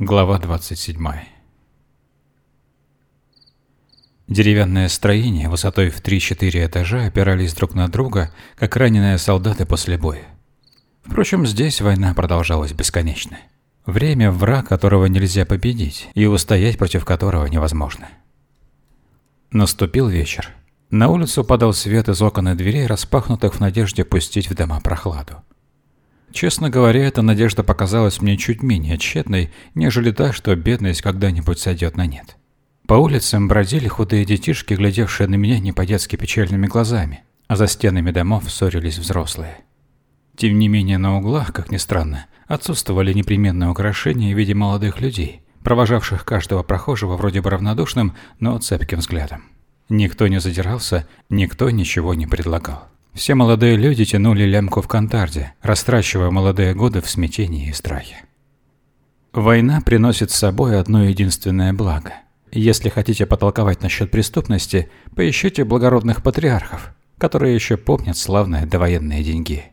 Глава 27 Деревянное строение высотой в 3-4 этажа опирались друг на друга, как раненые солдаты после боя. Впрочем, здесь война продолжалась бесконечно. Время – враг, которого нельзя победить, и устоять против которого невозможно. Наступил вечер. На улицу падал свет из окон и дверей, распахнутых в надежде пустить в дома прохладу. Честно говоря, эта надежда показалась мне чуть менее тщетной, нежели та, что бедность когда-нибудь сойдет на нет. По улицам бродили худые детишки, глядевшие на меня не по-детски печальными глазами, а за стенами домов ссорились взрослые. Тем не менее, на углах, как ни странно, отсутствовали непременные украшения в виде молодых людей, провожавших каждого прохожего вроде бы равнодушным, но цепким взглядом. Никто не задирался, никто ничего не предлагал. Все молодые люди тянули лямку в кантарде, растрачивая молодые годы в смятении и страхе. Война приносит с собой одно единственное благо. Если хотите потолковать насчет преступности, поищите благородных патриархов, которые еще помнят славные довоенные деньги.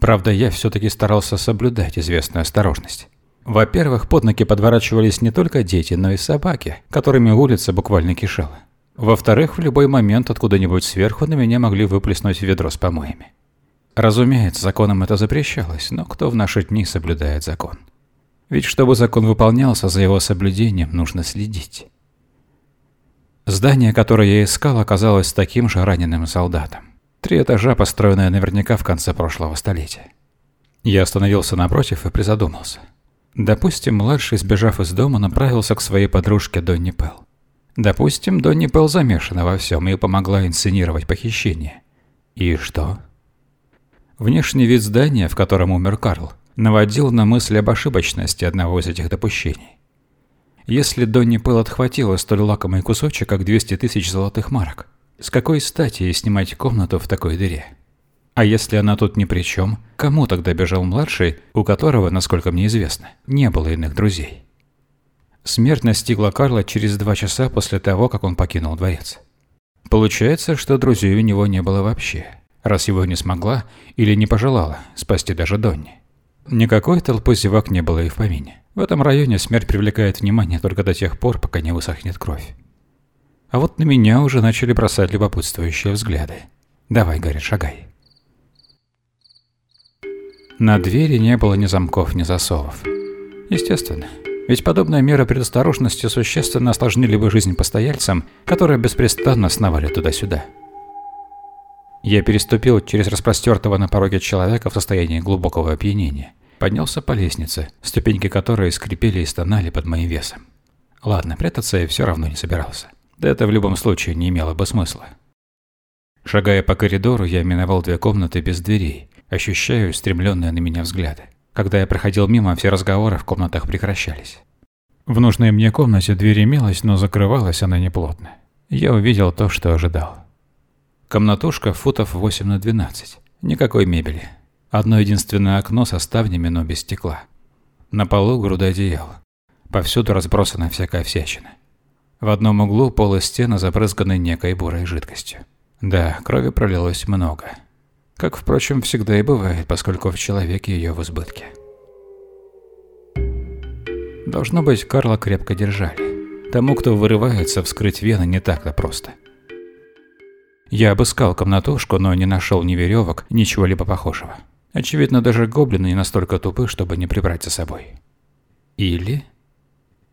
Правда, я все-таки старался соблюдать известную осторожность. Во-первых, под ноги подворачивались не только дети, но и собаки, которыми улица буквально кишела. Во-вторых, в любой момент откуда-нибудь сверху на меня могли выплеснуть ведро с помоями. Разумеется, законом это запрещалось, но кто в наши дни соблюдает закон? Ведь чтобы закон выполнялся, за его соблюдением нужно следить. Здание, которое я искал, оказалось таким же раненым солдатом. Три этажа, построенное наверняка в конце прошлого столетия. Я остановился напротив и призадумался. Допустим, младший, сбежав из дома, направился к своей подружке Донни Пелл. Допустим, Донни Пелл замешана во всем и помогла инсценировать похищение. И что? Внешний вид здания, в котором умер Карл, наводил на мысль об ошибочности одного из этих допущений. Если Донни Пелл отхватила столь лакомый кусочек, как 200 тысяч золотых марок, с какой стати снимать комнату в такой дыре? А если она тут ни при чем, кому тогда бежал младший, у которого, насколько мне известно, не было иных друзей? Смерть настигла Карла через два часа после того, как он покинул дворец. Получается, что друзей у него не было вообще, раз его не смогла или не пожелала спасти даже Донни. Никакой толпы зевак не было и в помине. В этом районе смерть привлекает внимание только до тех пор, пока не высохнет кровь. А вот на меня уже начали бросать любопытствующие взгляды. «Давай, говорит, шагай». На двери не было ни замков, ни засовов. Естественно, ведь подобная мера предосторожности существенно осложнили бы жизнь постояльцам, которые беспрестанно сновали туда-сюда. Я переступил через распростертого на пороге человека в состоянии глубокого опьянения. Поднялся по лестнице, ступеньки которой скрипели и стонали под моим весом. Ладно, прятаться я все равно не собирался. Да это в любом случае не имело бы смысла. Шагая по коридору, я миновал две комнаты без дверей, ощущая устремленные на меня взгляды. Когда я проходил мимо, все разговоры в комнатах прекращались. В нужной мне комнате дверь имелась, но закрывалась она неплотно. Я увидел то, что ожидал. Комнатушка футов 8 на 12. Никакой мебели. Одно единственное окно со ставнями, но без стекла. На полу груда одеял. Повсюду разбросана всякая всячина. В одном углу пол и стены забрызганы некой бурой жидкостью. Да, крови пролилось много. Как, впрочем, всегда и бывает, поскольку в человеке ее в избытке. Должно быть, Карла крепко держали. Тому, кто вырывается, вскрыть вены не так-то просто. Я обыскал комнатушку, но не нашел ни веревок, ничего либо похожего. Очевидно, даже гоблины не настолько тупы, чтобы не прибрать за собой. Или...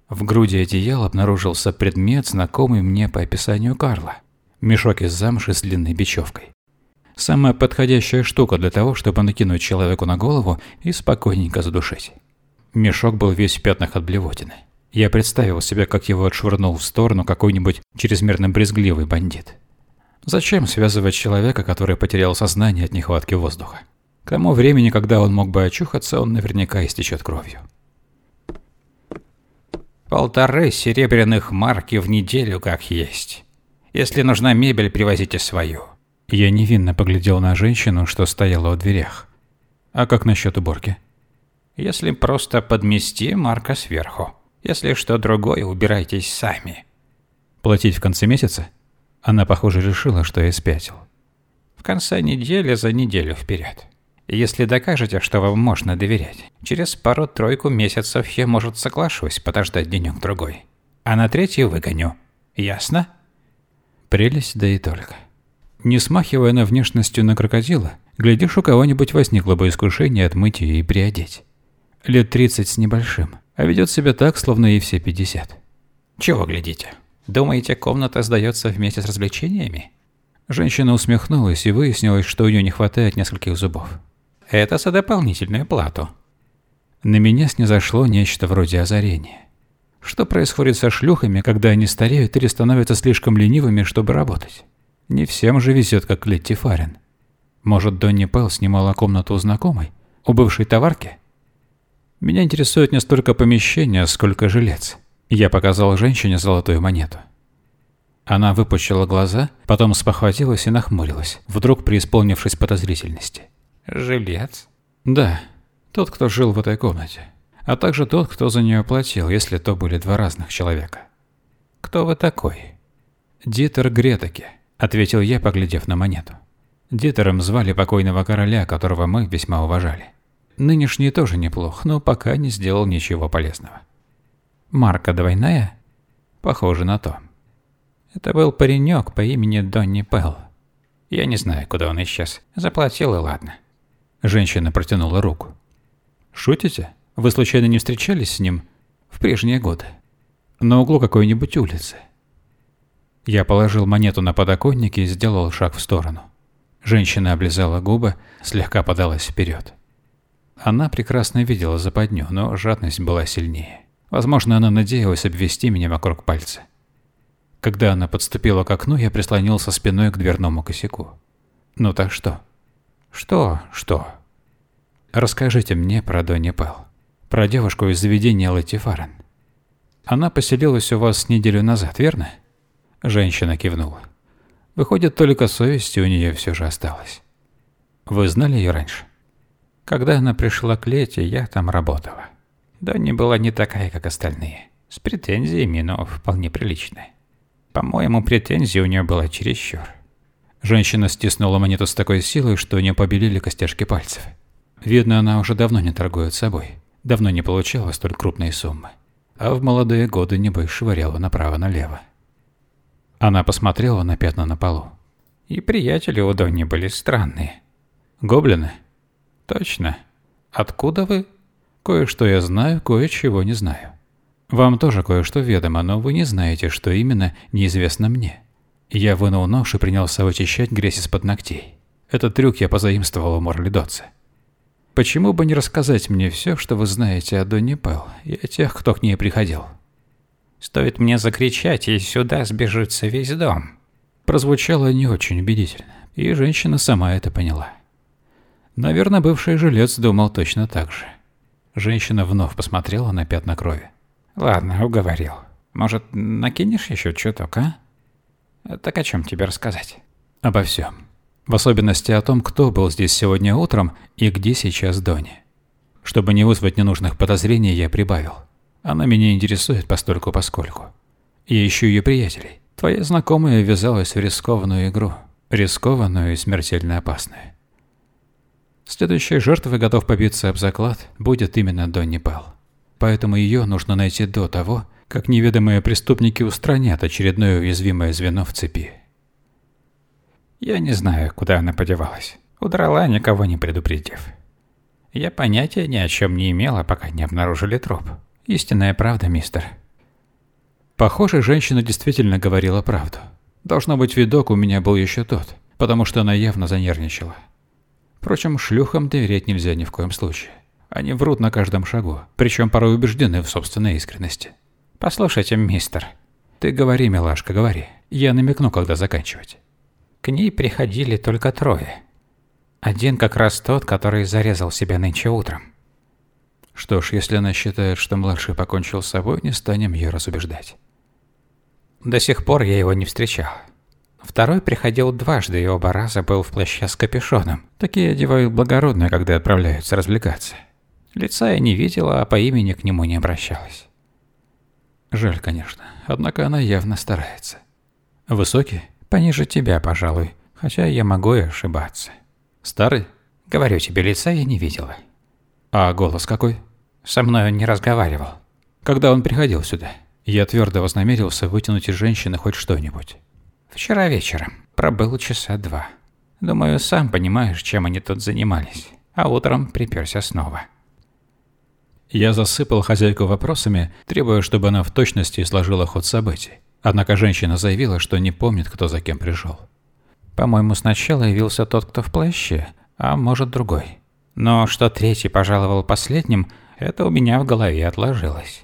В груди одеяла обнаружился предмет, знакомый мне по описанию Карла. Мешок из замши с длинной бечевкой. Самая подходящая штука для того, чтобы накинуть человеку на голову и спокойненько задушить. Мешок был весь в пятнах от блевотины. Я представил себе, как его отшвырнул в сторону какой-нибудь чрезмерно брезгливый бандит. Зачем связывать человека, который потерял сознание от нехватки воздуха? К тому времени, когда он мог бы очухаться, он наверняка истечет кровью. Полторы серебряных марки в неделю как есть. Если нужна мебель, привозите свою. Я невинно поглядел на женщину, что стояла у дверях. А как насчет уборки? Если просто подмести, марка сверху. Если что другое, убирайтесь сами. Платить в конце месяца? Она, похоже, решила, что я спятил. В конце недели за неделю вперед. Если докажете, что вам можно доверять, через пару-тройку месяцев я, может, соглашусь подождать денёк-другой. А на третий выгоню. Ясно? Прелесть, да и только. Не смахивая на внешностью на крокодила, глядишь, у кого-нибудь возникло бы искушение отмыть ее и приодеть. Лет 30 с небольшим, а ведет себя так, словно ей все 50. Чего глядите? Думаете, комната сдается вместе с развлечениями? Женщина усмехнулась и выяснилось, что у нее не хватает нескольких зубов. Это за дополнительную плату. На меня снизошло нечто вроде озарения. Что происходит со шлюхами, когда они стареют или становятся слишком ленивыми, чтобы работать? Не всем же везет, как Летти Фарен. Может, Донни Пэл снимала комнату у знакомой? У бывшей товарки? Меня интересует не столько помещение, сколько жилец. Я показал женщине золотую монету. Она выпучила глаза, потом спохватилась и нахмурилась, вдруг преисполнившись подозрительности. Жилец? Да, тот, кто жил в этой комнате. А также тот, кто за нее платил, если то были два разных человека. Кто вы такой? Дитер Гретаке, ответил я, поглядев на монету. Дитером звали покойного короля, которого мы весьма уважали. Нынешний тоже неплох, но пока не сделал ничего полезного. Марка двойная? Похоже на то. Это был паренек по имени Донни Пелл. Я не знаю, куда он исчез. Заплатил и ладно. Женщина протянула руку. «Шутите? Вы случайно не встречались с ним в прежние годы? На углу какой-нибудь улицы?» Я положил монету на подоконник и сделал шаг в сторону. Женщина облизала губы, слегка подалась вперед. Она прекрасно видела западню, но жадность была сильнее. Возможно, она надеялась обвести меня вокруг пальца. Когда она подступила к окну, я прислонился спиной к дверному косяку. «Ну так что?» Что? Что? Расскажите мне про Донни Пэл. Про девушку из заведения Лэти Фарен. Она поселилась у вас неделю назад, верно? Женщина кивнула. Выходит, только совесть у нее все же осталась. Вы знали ее раньше? Когда она пришла к Лете, я там работала. Донни была не такая, как остальные. С претензиями, но вполне приличная. По-моему, претензии у нее была чересчур. Женщина стиснула монету с такой силой, что у нее побелели костяшки пальцев. Видно, она уже давно не торгует собой. Давно не получала столь крупные суммы. А в молодые годы, небось, швыряла направо-налево. Она посмотрела на пятна на полу. И приятели у Донни были странные. Гоблины? Точно. Откуда вы? Кое-что я знаю, кое-чего не знаю. Вам тоже кое-что ведомо, но вы не знаете, что именно неизвестно мне. Я вынул нож и принялся вычищать грязь из-под ногтей. Этот трюк я позаимствовал у Морлидоца. Почему бы не рассказать мне все, что вы знаете о Донни Пэл и о тех, кто к ней приходил? Стоит мне закричать, и сюда сбежится весь дом. Прозвучало не очень убедительно, и женщина сама это поняла. Наверное, бывший жилец думал точно так же. Женщина вновь посмотрела на пятна крови. Ладно, уговорил. Может, накинешь еще чуток, а? Так о чем тебе рассказать? Обо всем. В особенности о том, кто был здесь сегодня утром и где сейчас Дони. Чтобы не вызвать ненужных подозрений, я прибавил. Она меня интересует постольку поскольку. Я ищу ее приятелей. Твоя знакомая ввязалась в рискованную игру. Рискованную и смертельно опасную. Следующей жертвой готов побиться об заклад будет именно Донни Пэл. Поэтому ее нужно найти до того, как неведомые преступники устранят очередное уязвимое звено в цепи. Я не знаю, куда она подевалась. Удрала, никого не предупредив. Я понятия ни о чем не имела, пока не обнаружили труп. Истинная правда, мистер. Похоже, женщина действительно говорила правду. Должно быть, видок у меня был еще тот, потому что она явно занервничала. Впрочем, шлюхам доверять нельзя ни в коем случае. Они врут на каждом шагу, причем порой убеждены в собственной искренности. Послушайте, мистер. Ты говори, милашка, говори. Я намекну, когда заканчивать. К ней приходили только трое. Один как раз тот, который зарезал себя нынче утром. Что ж, если она считает, что младший покончил с собой, не станем ее разубеждать. До сих пор я его не встречал. Второй приходил дважды и оба раза был в плаще с капюшоном. Такие одевают благородно, когда отправляются развлекаться. Лица я не видела, а по имени к нему не обращалась. Жаль, конечно. Однако она явно старается. Высокий? Пониже тебя, пожалуй. Хотя я могу и ошибаться. Старый? Говорю тебе, лица я не видела. А голос какой? Со мной он не разговаривал. Когда он приходил сюда? Я твердо вознамерился вытянуть из женщины хоть что-нибудь. Вчера вечером. Пробыл часа два. Думаю, сам понимаешь, чем они тут занимались. А утром приперся снова. Я засыпал хозяйку вопросами, требуя, чтобы она в точности изложила ход событий. Однако женщина заявила, что не помнит, кто за кем пришел. По-моему, сначала явился тот, кто в плаще, а может другой. Но что третий пожаловал последним, это у меня в голове отложилось.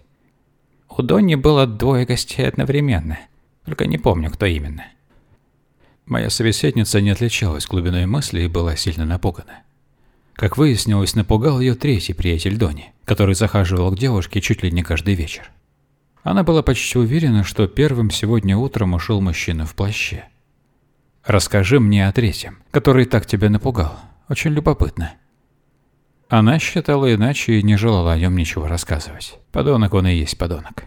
У Донни было двое гостей одновременно, только не помню, кто именно. Моя собеседница не отличалась глубиной мысли и была сильно напугана. Как выяснилось, напугал ее третий приятель Дони, который захаживал к девушке чуть ли не каждый вечер. Она была почти уверена, что первым сегодня утром ушел мужчина в плаще. «Расскажи мне о третьем, который так тебя напугал. Очень любопытно». Она считала иначе и не желала о нем ничего рассказывать. Подонок он и есть подонок.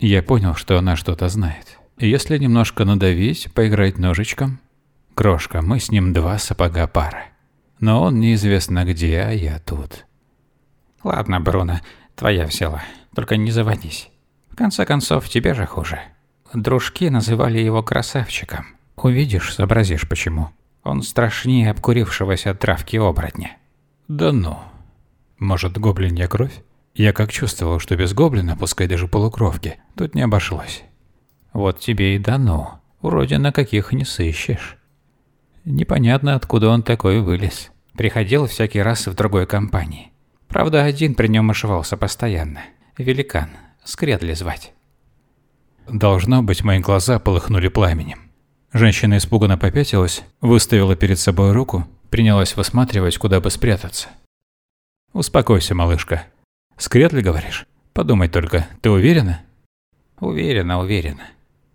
Я понял, что она что-то знает. Если немножко надавить, поиграть ножичком... Крошка, мы с ним два сапога пара. Но он неизвестно где, а я тут. Ладно, Бруно, твоя взяла. Только не заводись. В конце концов, тебе же хуже. Дружки называли его красавчиком. Увидишь, сообразишь почему. Он страшнее обкурившегося травки оборотня. Да ну. Может, гоблинья кровь? Я как чувствовал, что без гоблина, пускай даже полукровки, тут не обошлось. Вот тебе и да ну. Вроде на каких не сыщешь. Непонятно, откуда он такой вылез. Приходил всякий раз в другой компании. Правда, один при нем ошивался постоянно. Великан. Скредли звать. Должно быть, мои глаза полыхнули пламенем. Женщина испуганно попятилась, выставила перед собой руку, принялась высматривать, куда бы спрятаться. «Успокойся, малышка. Скретли, говоришь? Подумай только, ты уверена?» «Уверена, уверена».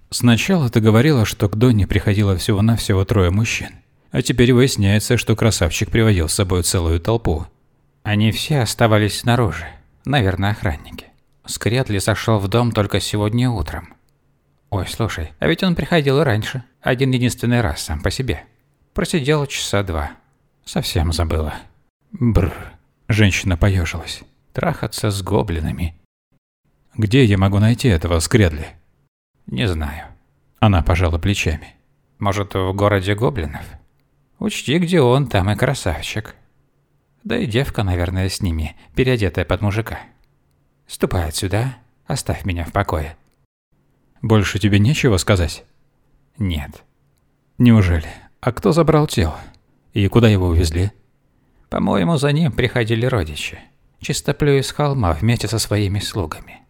«Сначала ты говорила, что к Донне приходило всего-навсего трое мужчин. А теперь выясняется, что красавчик приводил с собой целую толпу. Они все оставались снаружи. Наверное, охранники. Скретли сошел в дом только сегодня утром. Ой, слушай, а ведь он приходил и раньше. Один единственный раз сам по себе. Просидел часа два. Совсем забыла. Бр. Женщина поежилась. Трахаться с гоблинами. Где я могу найти этого Скредли? Не знаю. Она пожала плечами. Может, в городе гоблинов? Учти, где он, там и красавчик. Да и девка, наверное, с ними, переодетая под мужика. Ступай отсюда, оставь меня в покое. Больше тебе нечего сказать? Нет. Неужели? А кто забрал тело? И куда его увезли? По-моему, за ним приходили родичи. Чистоплю из холма вместе со своими слугами.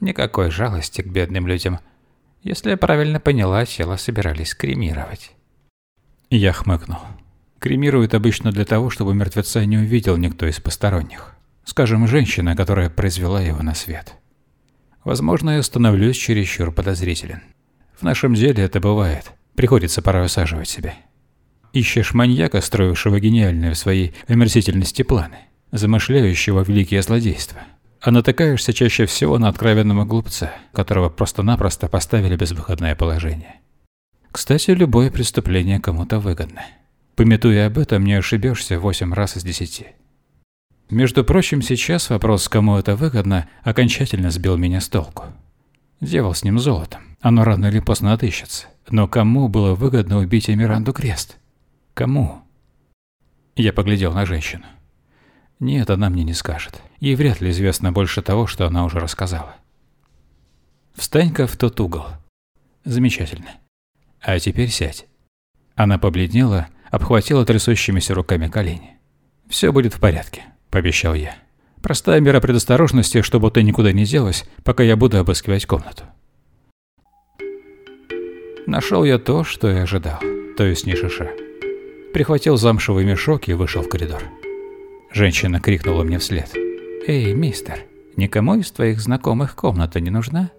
Никакой жалости к бедным людям. Если я правильно поняла, тело собирались кремировать. Я хмыкнул. Кремируют обычно для того, чтобы мертвеца не увидел никто из посторонних. Скажем, женщина, которая произвела его на свет. Возможно, я становлюсь чересчур подозрителен. В нашем деле это бывает. Приходится порой усаживать себя. Ищешь маньяка, строившего гениальные в своей омерзительности планы, замышляющего великие злодейства. А натыкаешься чаще всего на откровенного глупца, которого просто-напросто поставили безвыходное положение. Кстати, любое преступление кому-то выгодно. Пометуя об этом, не ошибешься 8 раз из 10. Между прочим, сейчас вопрос, кому это выгодно, окончательно сбил меня с толку. Девал с ним золотом. Оно рано или поздно отыщется. Но кому было выгодно убить Эмиранду Крест? Кому? Я поглядел на женщину. Нет, она мне не скажет. Ей вряд ли известно больше того, что она уже рассказала. Встань-ка в тот угол. Замечательно. А теперь сядь. Она побледнела, обхватила трясущимися руками колени. «Все будет в порядке», – пообещал я. «Простая мера предосторожности, чтобы ты никуда не делась, пока я буду обыскивать комнату». Нашел я то, что и ожидал, то есть не шиша. Прихватил замшевый мешок и вышел в коридор. Женщина крикнула мне вслед. «Эй, мистер, никому из твоих знакомых комната не нужна?»